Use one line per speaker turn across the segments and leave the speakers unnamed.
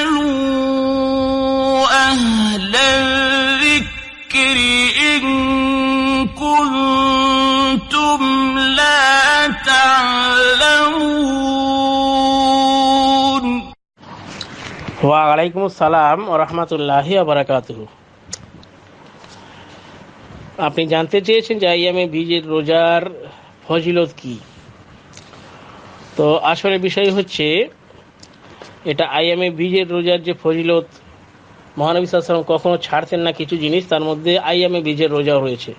فاسألوا أهل الذكر إن كنتم لا تعلمون
ওয়ালাইকুম আসসালাম ও রহমতুল্লাহি আবরাকাতুহ আপনি জানতে চেয়েছেন যে আইয়ামে বীজের রোজার ফজিলত কি তো আসলে বিষয় হচ্ছে এটা আইয়ামে বীজের রোজার যে ফজিলত, মহানবী সাল্লাম কখনো ছাড়তেন না কিছু জিনিস, তার মধ্যে আইয়ামে বীজের রোজা রয়েছে।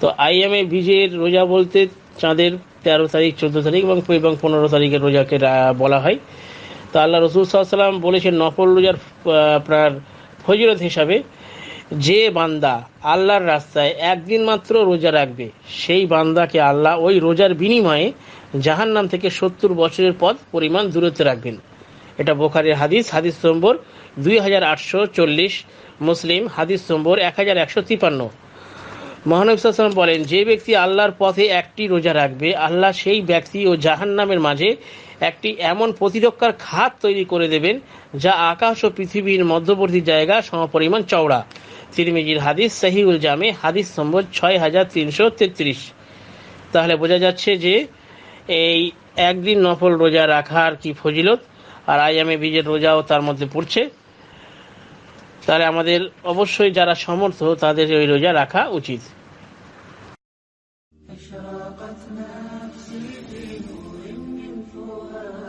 তো আইয়ামে বীজের রোজা বলতে চাঁদের তেরো তারিখ, চোদ্দ তারিখ এবং এবং পনেরো তারিখের রোজাকে বলা হয়। তা আল্লাহ রসুল সাল্লাম বলেছেন, নফল রোজার আপনার ফজিলত হিসাবে যে বান্দা আল্লাহর রাস্তায় একদিন মাত্র রোজা রাখবে, সেই বান্দাকে আল্লাহ ওই রোজার বিনিময়ে জাহান্নাম থেকে সত্তর বছরের পথ পরিমাণ দূরত্বে রাখবেন। এটা বোখারের হাদিস হাদিস নম্বর দুই হাজার আটশো চল্লিশ, মুসলিম, হাদিস নম্বর এক হাজার একশো তিপান্ন। মহানবী বলেন, যে ব্যক্তি আল্লাহর পথে একটি রোজা রাখবে, আল্লাহ সেই ব্যক্তি ও জাহান্নামের মাঝে একটি এমন প্রতিরক্ষার খাত তৈরি করে দেবেন যা আকাশ ও পৃথিবীর মধ্যবর্তী জায়গা, সমপরিমাণ চওড়া। তিরমিজির হাদিস সাহিউল জামে, হাদিস নম্বর ছয় হাজার তিনশো তেত্রিশ। তাহলে বোঝা যাচ্ছে যে এই একদিন নফল রোজা রাখার কি ফজিলত? আর আয়ামে বীজের রোজাও তার মধ্যে পড়ছে তাহলে আমাদের অবশ্যই যারা সমর্থ তাদের ওই রোজা রাখা উচিত
أشرقت نفسي بنور من فؤادي